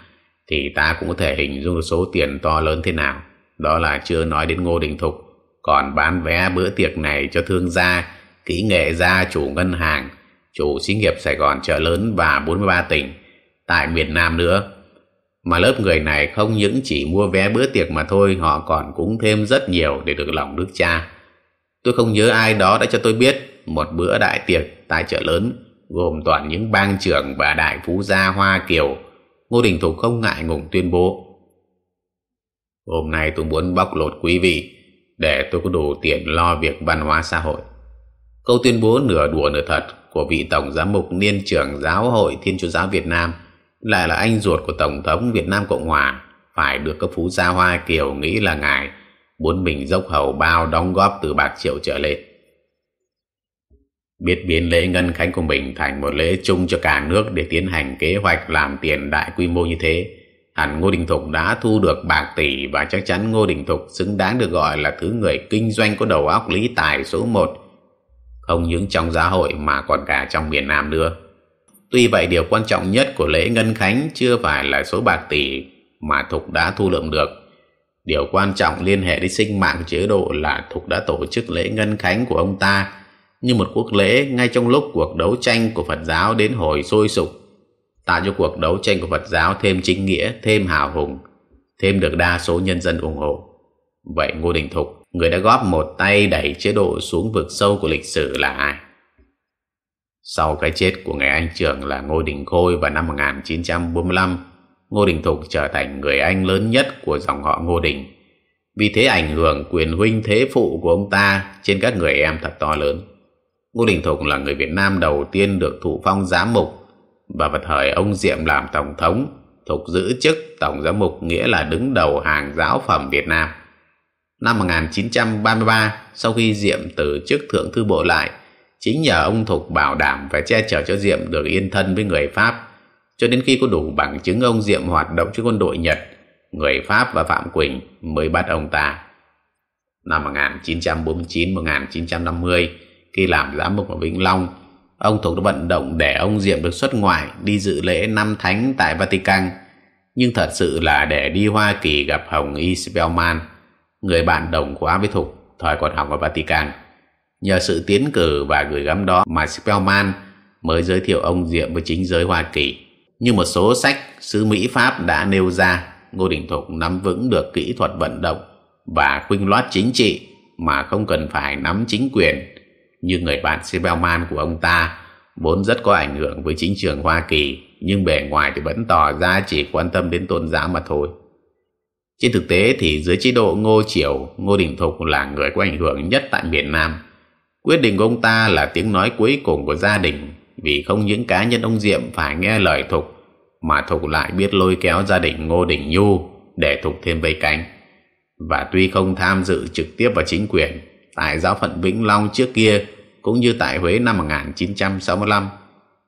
thì ta cũng có thể hình dung được số tiền to lớn thế nào. Đó là chưa nói đến Ngô Đình Thục, còn bán vé bữa tiệc này cho thương gia, kỹ nghệ gia chủ ngân hàng, chủ xí nghiệp Sài Gòn chợ lớn và 43 tỉnh tại miền Nam nữa. Mà lớp người này không những chỉ mua vé bữa tiệc mà thôi, họ còn cúng thêm rất nhiều để được lòng đức cha. Tôi không nhớ ai đó đã cho tôi biết một bữa đại tiệc tại chợ lớn gồm toàn những bang trưởng và đại phú gia Hoa Kiều. Ngô Đình Thục không ngại ngùng tuyên bố. Hôm nay tôi muốn bóc lột quý vị, để tôi có đủ tiền lo việc văn hóa xã hội. Câu tuyên bố nửa đùa nửa thật của vị Tổng Giám mục Niên trưởng Giáo hội Thiên Chúa Giáo Việt Nam lại là anh ruột của Tổng thống Việt Nam Cộng Hòa, phải được các phú gia Hoa Kiều nghĩ là ngài, muốn mình dốc hầu bao đóng góp từ bạc triệu trở lên. Biết biến lễ ngân khánh của mình thành một lễ chung cho cả nước để tiến hành kế hoạch làm tiền đại quy mô như thế, hẳn Ngô Đình Thục đã thu được bạc tỷ và chắc chắn Ngô Đình Thục xứng đáng được gọi là thứ người kinh doanh có đầu óc lý tài số một, không những trong xã hội mà còn cả trong miền Nam nữa. Tuy vậy điều quan trọng nhất của lễ ngân khánh chưa phải là số bạc tỷ mà Thục đã thu lượm được. Điều quan trọng liên hệ đến sinh mạng chế độ là Thục đã tổ chức lễ ngân khánh của ông ta như một quốc lễ ngay trong lúc cuộc đấu tranh của Phật giáo đến hồi sôi sục, tạo cho cuộc đấu tranh của Phật giáo thêm chính nghĩa, thêm hào hùng, thêm được đa số nhân dân ủng hộ. Vậy Ngô Đình Thục, người đã góp một tay đẩy chế độ xuống vực sâu của lịch sử là ai? Sau cái chết của người anh trưởng là Ngô Đình Khôi vào năm 1945, Ngô Đình Thục trở thành người anh lớn nhất của dòng họ Ngô Đình. Vì thế ảnh hưởng quyền huynh thế phụ của ông ta trên các người em thật to lớn. Ngô Đình Thục là người Việt Nam đầu tiên được thụ phong giám mục và vào thời ông Diệm làm tổng thống, Thục giữ chức tổng giám mục nghĩa là đứng đầu hàng giáo phẩm Việt Nam. Năm 1933, sau khi Diệm từ chức thượng thư bộ lại, chính nhờ ông Thục bảo đảm và che chở cho Diệm được yên thân với người Pháp, cho đến khi có đủ bằng chứng ông Diệm hoạt động cho quân đội Nhật, người Pháp và Phạm Quỳnh mới bắt ông ta. Năm 1949-1950, khi làm giám mục ở Vĩnh Long, ông Thục đã vận động để ông Diệm được xuất ngoại đi dự lễ năm thánh tại Vatican, nhưng thật sự là để đi Hoa Kỳ gặp Hồng Y Spellman, người bạn đồng khóa với Thục thời còn học ở Vatican. Nhờ sự tiến cử và gửi gắm đó mà Spellman mới giới thiệu ông Diệm với chính giới Hoa Kỳ. Như một số sách sứ Mỹ Pháp đã nêu ra, Ngô Đình Thục nắm vững được kỹ thuật vận động và khuynh loát chính trị mà không cần phải nắm chính quyền như người bạn Spellman của ông ta vốn rất có ảnh hưởng với chính trường Hoa Kỳ nhưng bề ngoài thì vẫn tỏ ra chỉ quan tâm đến tôn giáo mà thôi. Trên thực tế thì dưới chế độ Ngô Triều, Ngô Đình Thục là người có ảnh hưởng nhất tại miền Nam. Quyết định của ông ta là tiếng nói cuối cùng của gia đình vì không những cá nhân ông Diệm phải nghe lời Thục mà Thục lại biết lôi kéo gia đình Ngô Đình Nhu để Thục thêm vây cánh. Và tuy không tham dự trực tiếp vào chính quyền, tại giáo phận Vĩnh Long trước kia cũng như tại Huế năm 1965,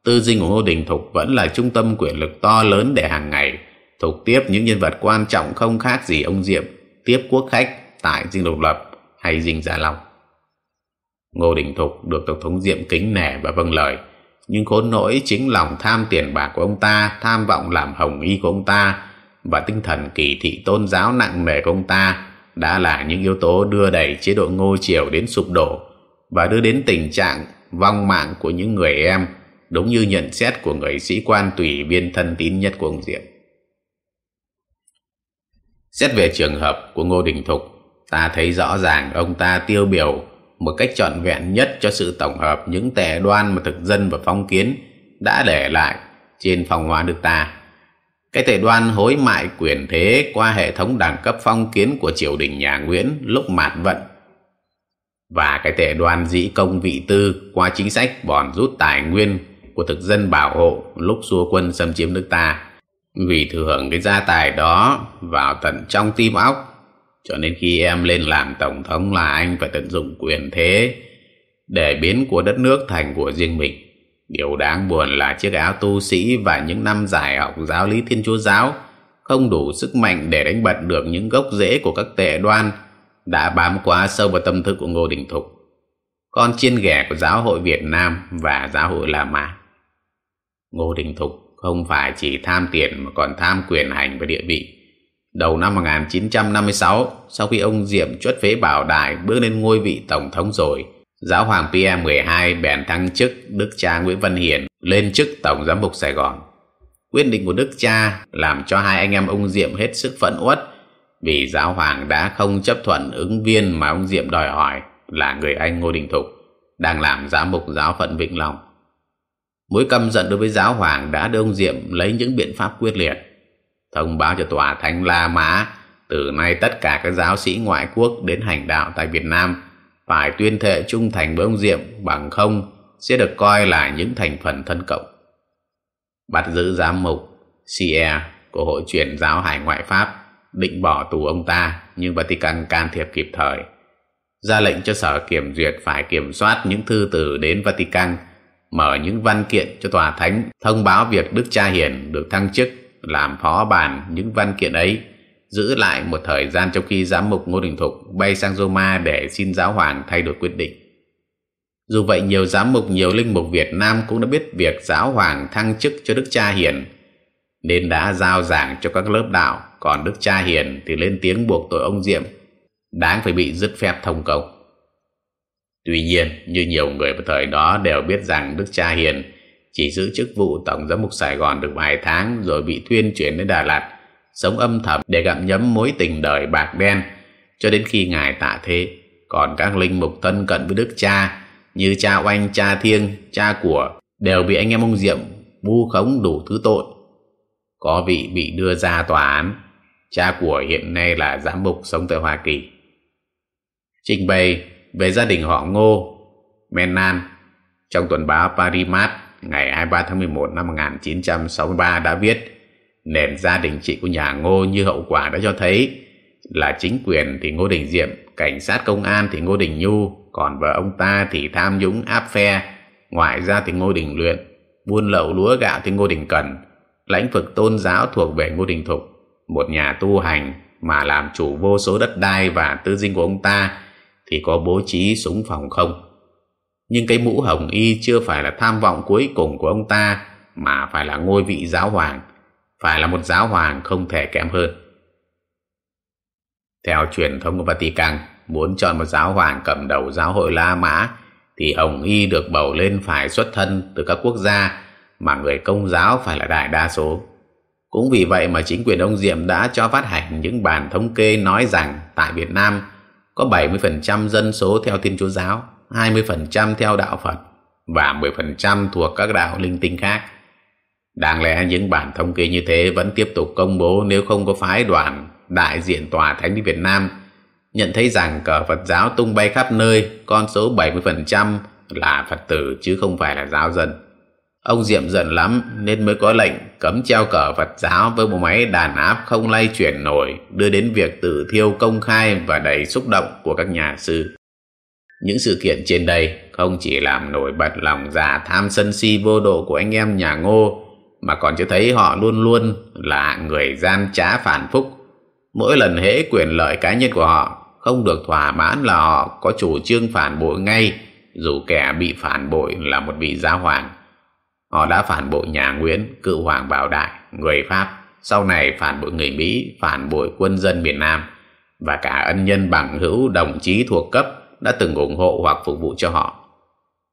tư dinh của Ngô Đình Thục vẫn là trung tâm quyền lực to lớn để hàng ngày Thục tiếp những nhân vật quan trọng không khác gì ông Diệm tiếp quốc khách tại dinh độc lập hay dinh Gia Long. Ngô Đình Thục được Tổng thống Diệm kính nể và vâng lời, nhưng khốn nỗi chính lòng tham tiền bạc của ông ta, tham vọng làm hồng y của ông ta và tinh thần kỳ thị tôn giáo nặng nề của ông ta đã là những yếu tố đưa đẩy chế độ Ngô Triều đến sụp đổ và đưa đến tình trạng vong mạng của những người em, đúng như nhận xét của người sĩ quan tùy viên thân tín nhất của ông Diệm. Xét về trường hợp của Ngô Đình Thục, ta thấy rõ ràng ông ta tiêu biểu một cách trọn vẹn nhất cho sự tổng hợp những tệ đoan mà thực dân và phong kiến đã để lại trên phong hóa nước ta. Cái tệ đoan hối mại quyền thế qua hệ thống đẳng cấp phong kiến của triều đình nhà Nguyễn lúc mạt vận. Và cái tệ đoan dĩ công vị tư qua chính sách bòn rút tài nguyên của thực dân bảo hộ lúc xua quân xâm chiếm nước ta. Vì thừa hưởng cái gia tài đó vào tận trong tim óc, cho nên khi em lên làm tổng thống là anh phải tận dụng quyền thế để biến của đất nước thành của riêng mình điều đáng buồn là chiếc áo tu sĩ và những năm giải học giáo lý thiên chúa giáo không đủ sức mạnh để đánh bật được những gốc rễ của các tệ đoan đã bám quá sâu vào tâm thức của Ngô Đình Thục, con chiên ghẻ của giáo hội Việt Nam và giáo hội La Mã. Ngô Đình Thục không phải chỉ tham tiền mà còn tham quyền hành và địa vị. Đầu năm 1956, sau khi ông Diệm chuất phế bảo đại bước lên ngôi vị tổng thống rồi, Giáo hoàng Pierre 12 bèn thăng chức Đức cha Nguyễn Văn Hiền lên chức Tổng Giám mục Sài Gòn. Quyết định của Đức cha làm cho hai anh em ông Diệm hết sức phẫn uất vì giáo hoàng đã không chấp thuận ứng viên mà ông Diệm đòi hỏi là người Anh Ngô Đình Thục đang làm giám mục giáo phận Vĩnh Long. Mối căm giận đối với giáo hoàng đã đưa ông Diệm lấy những biện pháp quyết liệt, thông báo cho tòa thánh La Mã từ nay tất cả các giáo sĩ ngoại quốc đến hành đạo tại Việt Nam phải tuyên thệ trung thành với ông Diệm, bằng không sẽ được coi là những thành phần thân cộng. Bắt giữ giám mục CE của Hội truyền giáo hải ngoại Pháp, định bỏ tù ông ta, nhưng Vatican can thiệp kịp thời ra lệnh cho sở kiểm duyệt phải kiểm soát những thư từ đến Vatican, mở những văn kiện cho tòa thánh thông báo việc Đức Cha Hiền được thăng chức, làm phó bản những văn kiện ấy giữ lại một thời gian trong khi giám mục Ngô Đình Thục bay sang Roma để xin giáo hoàng thay đổi quyết định. Dù vậy nhiều giám mục nhiều linh mục Việt Nam cũng đã biết việc giáo hoàng thăng chức cho Đức Cha Hiền nên đã giao giảng cho các lớp đạo còn Đức Cha Hiền thì lên tiếng buộc tội ông Diệm đáng phải bị dứt phép thông công. Tuy nhiên, như nhiều người vào thời đó đều biết rằng Đức Cha Hiền chỉ giữ chức vụ Tổng giám mục Sài Gòn được vài tháng rồi bị tuyên chuyển đến Đà Lạt, sống âm thầm để gặm nhấm mối tình đời bạc đen cho đến khi Ngài tạ thế. Còn các linh mục thân cận với Đức Cha như cha oanh, cha thiêng, cha của đều bị anh em ông Diệm vu khống đủ thứ tội. Có vị bị đưa ra tòa án, cha của hiện nay là giám mục sống tại Hoa Kỳ. Trình bày về gia đình họ Ngô, Menan trong tuần báo Parimat ngày 23 tháng 11 năm 1963 đã viết nền gia đình chị của nhà Ngô như hậu quả đã cho thấy là chính quyền thì Ngô Đình Diệm, cảnh sát công an thì Ngô Đình Nhu, còn vợ ông ta thì tham nhũng áp phe, ngoại ra thì Ngô Đình Luyện, buôn lậu lúa gạo thì Ngô Đình Cần, lãnh vực tôn giáo thuộc về Ngô Đình Thục, một nhà tu hành mà làm chủ vô số đất đai và tư dinh của ông ta thì có bố trí súng phòng không. Nhưng cái mũ hồng y chưa phải là tham vọng cuối cùng của ông ta mà phải là ngôi vị giáo hoàng, phải là một giáo hoàng không thể kém hơn. Theo truyền thống của Vatican, muốn chọn một giáo hoàng cầm đầu giáo hội La Mã thì Hồng Y được bầu lên phải xuất thân từ các quốc gia mà người công giáo phải là đại đa số. Cũng vì vậy mà chính quyền ông Diệm đã cho phát hành những bản thống kê nói rằng tại Việt Nam có 70% dân số theo Thiên Chúa giáo, 20% theo đạo Phật và 10% thuộc các đạo linh tinh khác. Đáng lẽ những bản thống kê như thế vẫn tiếp tục công bố nếu không có phái đoàn đại diện tòa thánh đi Việt Nam nhận thấy rằng cờ Phật giáo tung bay khắp nơi, con số 70% là Phật tử chứ không phải là giáo dân. Ông Diệm giận lắm nên mới có lệnh cấm treo cờ Phật giáo với một máy đàn áp không lay chuyển nổi đưa đến việc tự thiêu công khai và đầy xúc động của các nhà sư. Những sự kiện trên đây không chỉ làm nổi bật lòng giả tham sân si vô độ của anh em nhà ngô mà còn chưa thấy họ luôn luôn là người gian trá phản phúc. Mỗi lần hễ quyền lợi cá nhân của họ không được thỏa mãn là họ có chủ trương phản bội ngay dù kẻ bị phản bội là một vị giáo hoàng Họ đã phản bội nhà Nguyễn, cựu hoàng Bảo Đại, người Pháp, sau này phản bội người Mỹ, phản bội quân dân miền Nam và cả ân nhân bằng hữu đồng chí thuộc cấp đã từng ủng hộ hoặc phục vụ cho họ.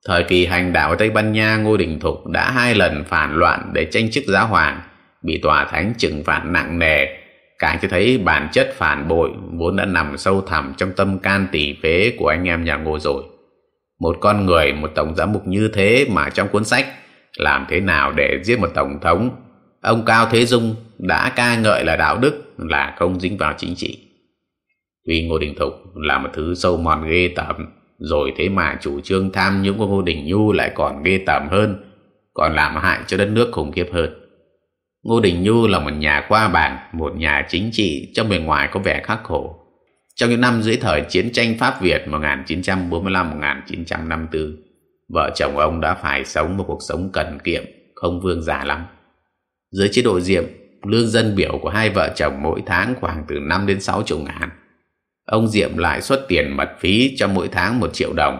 Thời kỳ hành đạo ở Tây Ban Nha, Ngô Đình Thục đã hai lần phản loạn để tranh chức giáo hoàng, bị tòa thánh trừng phạt nặng nề, càng cho thấy bản chất phản bội vốn đã nằm sâu thẳm trong tâm can tỷ phế của anh em nhà Ngô rồi. Một con người, một tổng giám mục như thế mà trong cuốn sách làm thế nào để giết một tổng thống? Ông cao thế dung đã ca ngợi là đạo đức là không dính vào chính trị. Tuy ngô đình thục là một thứ sâu mòn ghê tởm rồi thế mà chủ trương tham nhũng của ngô đình nhu lại còn ghê tởm hơn còn làm hại cho đất nước khủng khiếp hơn ngô đình nhu là một nhà qua bảng một nhà chính trị trong bề ngoài có vẻ khắc khổ trong những năm dưới thời chiến tranh Pháp Việt 1945-1954 vợ chồng ông đã phải sống một cuộc sống cần kiệm, không vương giả lắm. Dưới chế độ Diệm, lương dân biểu của hai vợ chồng mỗi tháng khoảng từ 5 đến 6 chục ngàn. Ông Diệm lại xuất tiền mật phí cho mỗi tháng một triệu đồng.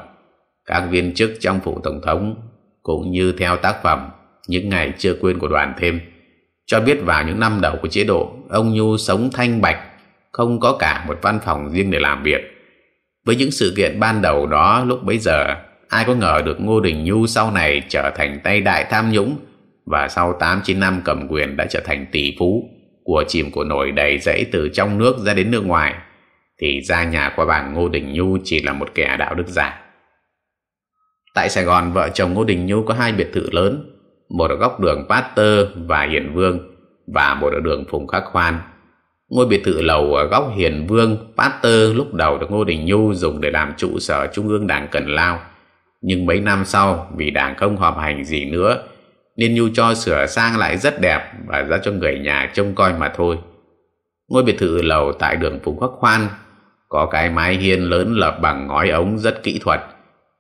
Các viên chức trong phủ tổng thống cũng như theo tác phẩm những ngày chưa quên của đoàn thêm cho biết vào những năm đầu của chế độ ông Nhu sống thanh bạch không có cả một văn phòng riêng để làm việc Với những sự kiện ban đầu đó lúc bấy giờ, ai có ngờ được Ngô Đình Nhu sau này trở thành tay đại tham nhũng và sau 8-9 năm cầm quyền đã trở thành tỷ phú của chìm của nổi đầy dãy từ trong nước ra đến nước ngoài thì ra nhà của bà Ngô Đình Nhu chỉ là một kẻ đạo đức giả. Tại Sài Gòn, vợ chồng Ngô Đình Nhu có hai biệt thự lớn, một ở góc đường Pasteur và Hiền Vương và một ở đường Phùng Khắc Khoan. Ngôi biệt thự lầu ở góc Hiền Vương, Pasteur lúc đầu được Ngô Đình Nhu dùng để làm trụ sở Trung ương Đảng Cần Lao. Nhưng mấy năm sau, vì đảng không họp hành gì nữa, nên Nhu cho sửa sang lại rất đẹp và ra cho người nhà trông coi mà thôi. Ngôi biệt thự lầu tại đường Phùng Khắc Khoan có cái mái hiên lớn lập bằng ngói ống rất kỹ thuật.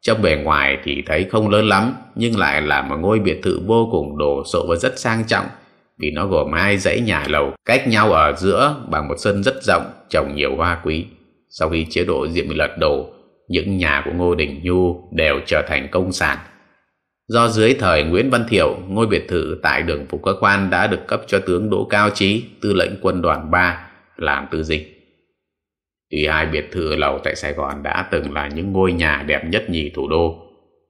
Trong bề ngoài thì thấy không lớn lắm, nhưng lại là một ngôi biệt thự vô cùng đồ sộ và rất sang trọng, vì nó gồm hai dãy nhà lầu cách nhau ở giữa bằng một sân rất rộng, trồng nhiều hoa quý. Sau khi chế độ diệm bị lật đổ, những nhà của Ngô Đình Nhu đều trở thành công sản. Do dưới thời Nguyễn Văn Thiệu, ngôi biệt thự tại đường Phục Cơ Quan đã được cấp cho tướng Đỗ Cao Trí, tư lệnh quân đoàn 3, làm tư dịch. Tuy hai biệt thự lầu tại Sài Gòn đã từng là những ngôi nhà đẹp nhất nhì thủ đô,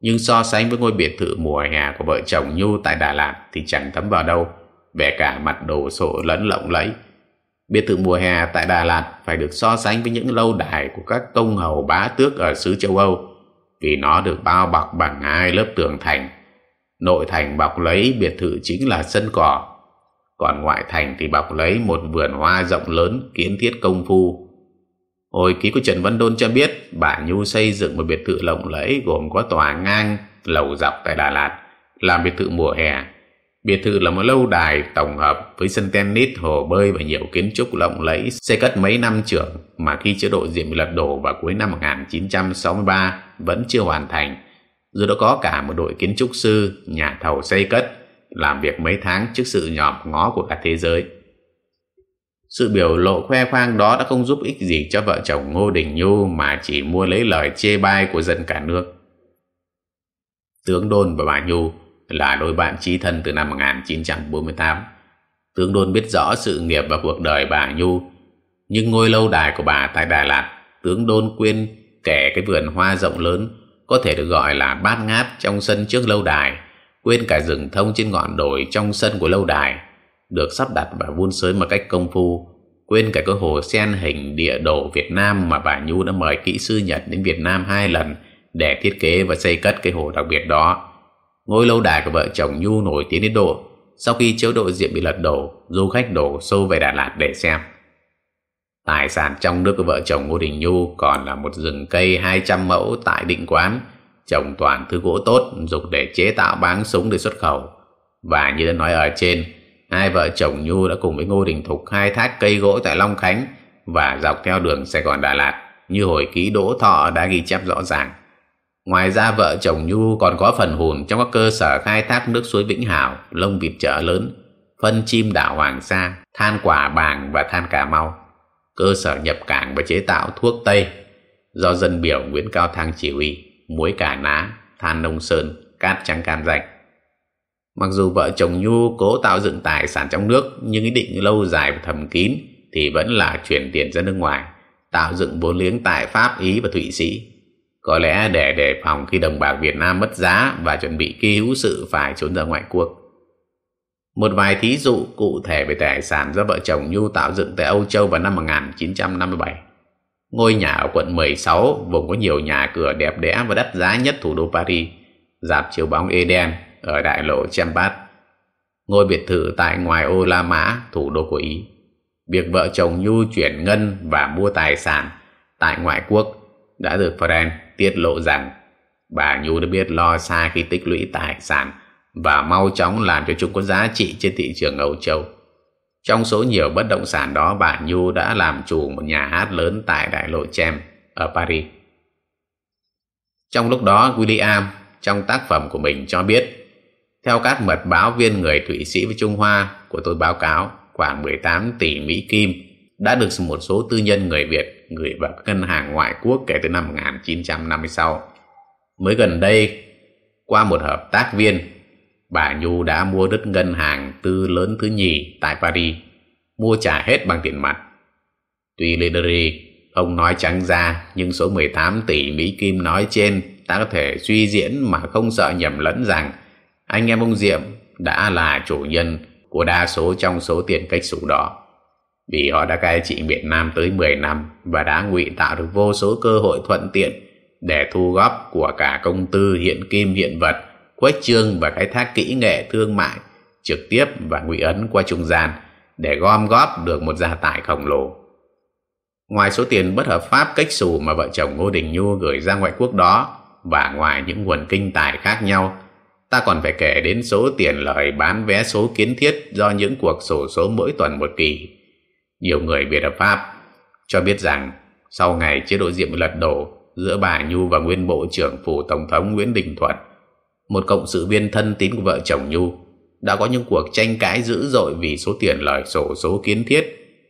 nhưng so sánh với ngôi biệt thự mùa hè của vợ chồng Nhu tại Đà Lạt thì chẳng thấm vào đâu, về cả mặt đồ sộ lẫn lộng lẫy. Biệt thự mùa hè tại Đà Lạt phải được so sánh với những lâu đài của các công hầu bá tước ở xứ châu Âu, vì nó được bao bọc bằng hai lớp tường thành. Nội thành bọc lấy biệt thự chính là sân cỏ, còn ngoại thành thì bọc lấy một vườn hoa rộng lớn kiến thiết công phu Hồi ký của Trần Văn Đôn cho biết bà Nhu xây dựng một biệt thự lộng lẫy gồm có tòa ngang lầu dọc tại Đà Lạt làm biệt thự mùa hè. Biệt thự là một lâu đài tổng hợp với sân tennis, hồ bơi và nhiều kiến trúc lộng lẫy xây cất mấy năm trưởng mà khi chế độ diện bị lật đổ vào cuối năm 1963 vẫn chưa hoàn thành. Dù đã có cả một đội kiến trúc sư, nhà thầu xây cất làm việc mấy tháng trước sự nhòm ngó của cả thế giới. Sự biểu lộ khoe khoang đó đã không giúp ích gì cho vợ chồng Ngô Đình Nhu mà chỉ mua lấy lời chê bai của dân cả nước. Tướng Đôn và bà Nhu là đôi bạn trí thân từ năm 1948. Tướng Đôn biết rõ sự nghiệp và cuộc đời bà Nhu, nhưng ngôi lâu đài của bà tại Đà Lạt, tướng Đôn quên kể cái vườn hoa rộng lớn có thể được gọi là bát ngát trong sân trước lâu đài, quên cả rừng thông trên ngọn đồi trong sân của lâu đài được sắp đặt và vun sới một cách công phu quên cả cái hồ sen hình địa đồ Việt Nam mà bà Nhu đã mời kỹ sư Nhật đến Việt Nam hai lần để thiết kế và xây cất cái hồ đặc biệt đó. Ngôi lâu đài của vợ chồng Nhu nổi tiếng đến độ sau khi chế độ diện bị lật đổ, du khách đổ xô về Đà Lạt để xem. Tài sản trong nước của vợ chồng Ngô Đình Nhu còn là một rừng cây 200 mẫu tại định quán, trồng toàn thứ gỗ tốt dùng để chế tạo báng súng để xuất khẩu. Và như đã nói ở trên, hai vợ chồng Nhu đã cùng với Ngô Đình Thục khai thác cây gỗ tại Long Khánh và dọc theo đường Sài Gòn Đà Lạt như hồi ký Đỗ Thọ đã ghi chép rõ ràng. Ngoài ra vợ chồng Nhu còn có phần hùn trong các cơ sở khai thác nước suối Vĩnh Hảo, lông vịt chợ lớn, phân chim đảo Hoàng Sa, than quả bàng và than Cà Mau, cơ sở nhập cảng và chế tạo thuốc Tây do dân biểu Nguyễn Cao Thăng chỉ huy, muối cả ná, than nông sơn, cát trắng can rạch. Mặc dù vợ chồng Nhu cố tạo dựng tài sản trong nước nhưng ý định lâu dài và thầm kín thì vẫn là chuyển tiền ra nước ngoài, tạo dựng vốn liếng tại Pháp, Ý và Thụy Sĩ. Có lẽ để đề phòng khi đồng bạc Việt Nam mất giá và chuẩn bị kỳ hữu sự phải trốn ra ngoại quốc. Một vài thí dụ cụ thể về tài sản do vợ chồng Nhu tạo dựng tại Âu Châu vào năm 1957. Ngôi nhà ở quận 16, vùng có nhiều nhà cửa đẹp đẽ và đắt giá nhất thủ đô Paris, dạp chiếu bóng Eden, ở đại lộ Chambat, ngôi biệt thự tại ngoài ô La Mã, thủ đô của Ý. Việc vợ chồng Nhu chuyển ngân và mua tài sản tại ngoại quốc đã được Fren tiết lộ rằng bà Nhu đã biết lo xa khi tích lũy tài sản và mau chóng làm cho chúng có giá trị trên thị trường Âu Châu. Trong số nhiều bất động sản đó, bà Nhu đã làm chủ một nhà hát lớn tại đại lộ Chem ở Paris. Trong lúc đó, William trong tác phẩm của mình cho biết theo các mật báo viên người Thụy Sĩ và Trung Hoa của tôi báo cáo, khoảng 18 tỷ Mỹ Kim đã được một số tư nhân người Việt gửi vào các ngân hàng ngoại quốc kể từ năm 1956. Mới gần đây, qua một hợp tác viên, bà Nhu đã mua đất ngân hàng tư lớn thứ nhì tại Paris, mua trả hết bằng tiền mặt. Tuy Lideri ông nói trắng ra nhưng số 18 tỷ Mỹ Kim nói trên ta có thể suy diễn mà không sợ nhầm lẫn rằng anh em ông Diệm đã là chủ nhân của đa số trong số tiền cách sủ đó. Vì họ đã cai trị việt Nam tới 10 năm và đã ngụy tạo được vô số cơ hội thuận tiện để thu góp của cả công tư hiện kim hiện vật, khuếch trương và khai thác kỹ nghệ thương mại trực tiếp và ngụy ấn qua trung gian để gom góp được một gia tài khổng lồ. Ngoài số tiền bất hợp pháp cách xù mà vợ chồng Ngô Đình Nhu gửi ra ngoại quốc đó và ngoài những nguồn kinh tài khác nhau, ta còn phải kể đến số tiền lợi bán vé số kiến thiết do những cuộc sổ số mỗi tuần một kỳ. Nhiều người Việt hợp pháp cho biết rằng sau ngày chế độ diệm lật đổ giữa bà Nhu và nguyên bộ trưởng phủ tổng thống Nguyễn Đình Thuận, một cộng sự viên thân tín của vợ chồng Nhu, đã có những cuộc tranh cãi dữ dội vì số tiền lời sổ số kiến thiết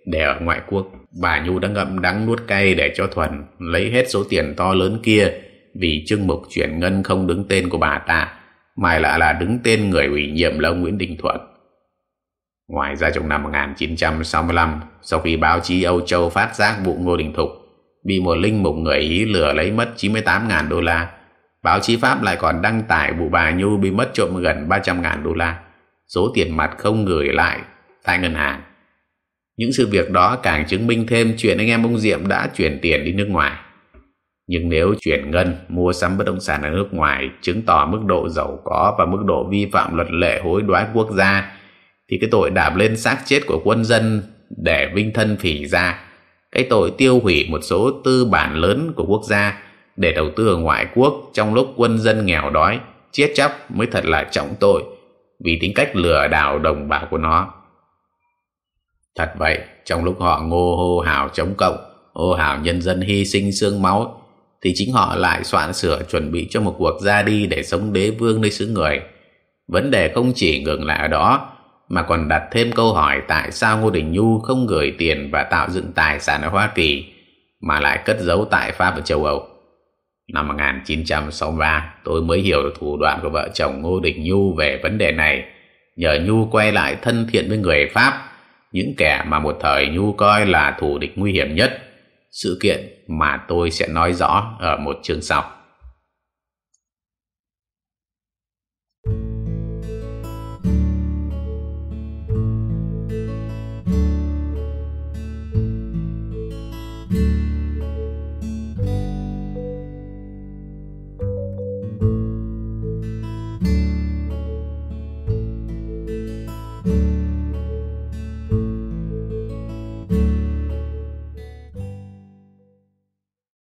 để ở ngoại quốc. Bà Nhu đã ngậm đắng nuốt cay để cho Thuần lấy hết số tiền to lớn kia vì chương mục chuyển ngân không đứng tên của bà ta, mà lại là đứng tên người ủy nhiệm là ông Nguyễn Đình Thuận. Ngoài ra trong năm 1965, sau khi báo chí Âu Châu phát giác vụ Ngô Đình Thục bị một linh mục người Ý lừa lấy mất 98.000 đô la, báo chí Pháp lại còn đăng tải vụ bà Nhu bị mất trộm gần 300.000 đô la, số tiền mặt không gửi lại tại ngân hàng. Những sự việc đó càng chứng minh thêm chuyện anh em ông Diệm đã chuyển tiền đi nước ngoài. Nhưng nếu chuyển ngân, mua sắm bất động sản ở nước ngoài chứng tỏ mức độ giàu có và mức độ vi phạm luật lệ hối đoái quốc gia, thì cái tội đạp lên xác chết của quân dân để vinh thân phỉ ra, cái tội tiêu hủy một số tư bản lớn của quốc gia để đầu tư ở ngoại quốc trong lúc quân dân nghèo đói, chết chóc mới thật là trọng tội vì tính cách lừa đảo đồng bào của nó. Thật vậy, trong lúc họ ngô hô hào chống cộng, hô hào nhân dân hy sinh xương máu thì chính họ lại soạn sửa chuẩn bị cho một cuộc ra đi để sống đế vương nơi xứ người vấn đề không chỉ ngừng lại ở đó mà còn đặt thêm câu hỏi tại sao Ngô Đình Nhu không gửi tiền và tạo dựng tài sản ở Hoa Kỳ mà lại cất giấu tại Pháp và châu Âu. Năm 1963, tôi mới hiểu được thủ đoạn của vợ chồng Ngô Đình Nhu về vấn đề này. Nhờ Nhu quay lại thân thiện với người Pháp, những kẻ mà một thời Nhu coi là thù địch nguy hiểm nhất. Sự kiện mà tôi sẽ nói rõ ở một chương sau.